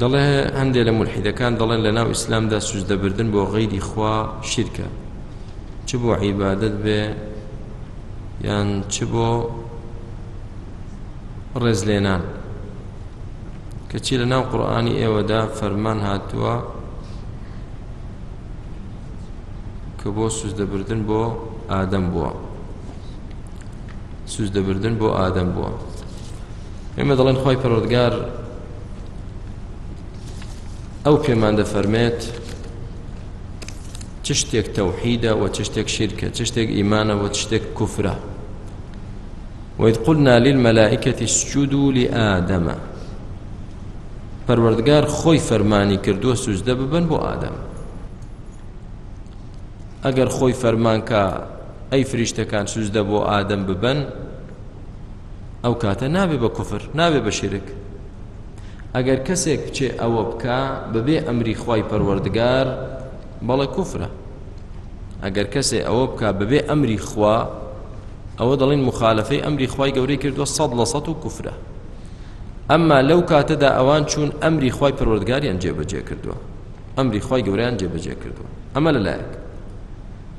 دەڵێ هەندێک لە ملحیدەکان دەڵێن لە ناو ئیسلامدا سوزدەبردن بۆ غەیری خوا شیرکە چ بۆ عیبادت بێ یان چ بۆ ڕێزلێنان کەچی لە ناو قورآانی ئێوەدا فەرمان هاتووە کە بۆ سوزدەبردن بۆ ئادەم بووە سوزدەبردن بۆ ئادەم بووە ئێمە دەڵێن خی پەرۆردگار ئەو پێمان دەفەرمێت چ شتێک تەوحیدە و چ شتێک شیرکە چ شتێک ئیمانە و چ شتێک کوفرە وإذ قلنا للملائكة اسجدوا لآدم پەروەردگار خۆی فەرمانی کردووە سوزدە ببن بۆ ئادەم ئەگەر خۆی فەرمانکە ئەی فریشتەکان سوزدە بۆ ئادەم ببن ئەو کاتە نابێ بە کوفر نابێ بە شرک ئەگەر کەسێک بچێ ئەوە بکە بەبێ ئەمری خی پەروەردگار بەڵێ کوفرە ئەگەر کەسێ ئەوە بکە بەبێ ئەمری خوا ئەوە دەڵین مخالفەی ئەمری خی گەورەی کردووە سەد لە سەد و کوفرە ئەمما لەو کاتەدا ئەوان چوون ئەمری خی پەروەردگاریان جێبەجێ کردووە ئەمری خی گەوریان جێبەجێ کردووە ئەمە لەلایەک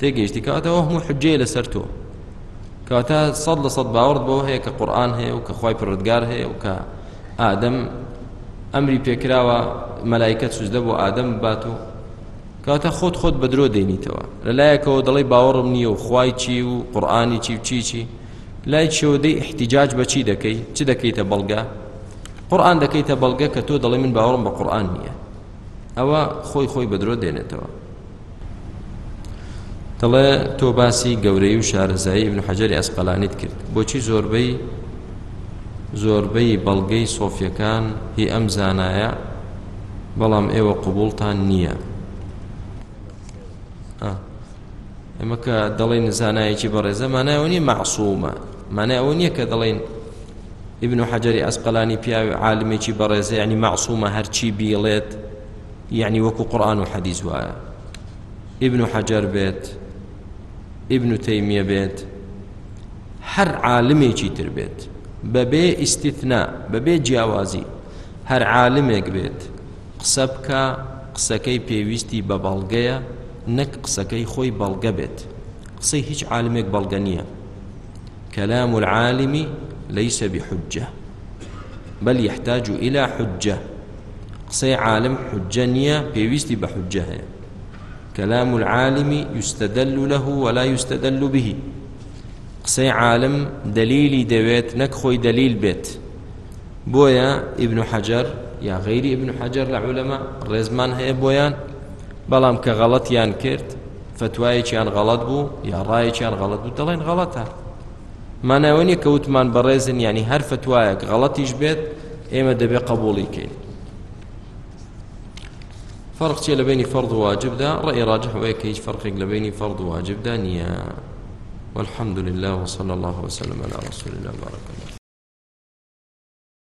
تێگەیشتی کەواتە ئەوە هەموو حجەیە لەسەر تۆ کەواتە سەد لە سەد باوەڕت بەوە هەیە کە قورآن هەیە و کە خوای پەروەردگار هەیە و کە ئادەم ئەمری پێکراوە مەلایکەت سوزدە بۆ ئادەم بات و کەواتە خۆت خۆت بە درۆ دەینیتەوە لەلایەکەوە دەڵی باوەڕم نییە و خوای چی و قورآانی چی و چی چی لای چێوەدەی احتیجاج بە چی دەکەی چ دەکەیتە بەڵگە قورآن دەکەیتە بەڵگە کە تۆ دەڵی من باوەڕم بە قورآن نییە ئەوە خۆی خۆی بە درۆ دێنێتەوە دەڵێ تۆ باسی گەورەی و شارەزایی ابن حەجەری ئەسقەلانیت کرد بۆچی زۆربەی زۆربەی بەڵگەی سۆفیەکان هی ئەم زانایە بەڵام ئێوە قوبوڵتان نییە ئەمە کە دەڵێن زانایەکی بەڕێزە مانایەوە نیە مەعسوومە مانای ئەوە نییە کە دەڵێن ابن حەجەری ئەسقلانی پیاوی عالمێکی بەڕێزە ینی مەعسوومە هەرچی بیڵێت یعنی وەکو قورآن و حەدیث وایە ابن حەجەر بێت ابن تەیمیە بێت هەر عالمێکی تر بێت بەبێ ئیسیتنا بەبێ جیاوازی هەر عالمێک بێت قسە بکە قسەکەی پێویستی بە بەڵگەیە نەک قسەکەی خۆی بەڵگە بێت قسەی هیچ عالمێک بەڵگە نییە كلام العالم ليس بحجة بل يحتاج إلى حجة قسەی عالم حجە نییە پێویستی بە حجە هەیە كلام العالم يستدل له ولا يستدل به قسەی عالم دلیلی دەوێت نەک خۆی دلیل بێت بۆیە ئیبن حەجەر یا غیری ئیبن حەجەر لە عولەما ڕێزمان هەیە بۆیان بەڵام کە غەڵەتیان کرد فتوایەکیان غەڵەت بوو یا ڕایەکیان غەڵەت بوو دەڵێن غەڵەتە مانای ئەوە نییە کە وتمان بەڕێزن یعنی هەر فتوایەک غەڵەتیش بێت ئێمە دەبێ قبوڵی کەین فرق چیە لە بینی فرض واجبدا ڕێی ڕاجح وەیە کە هیچ فەرقێک لە بینی فرض واجبدا نییە والحمد لله وصلى الله وسلم على رسول الله بارك الله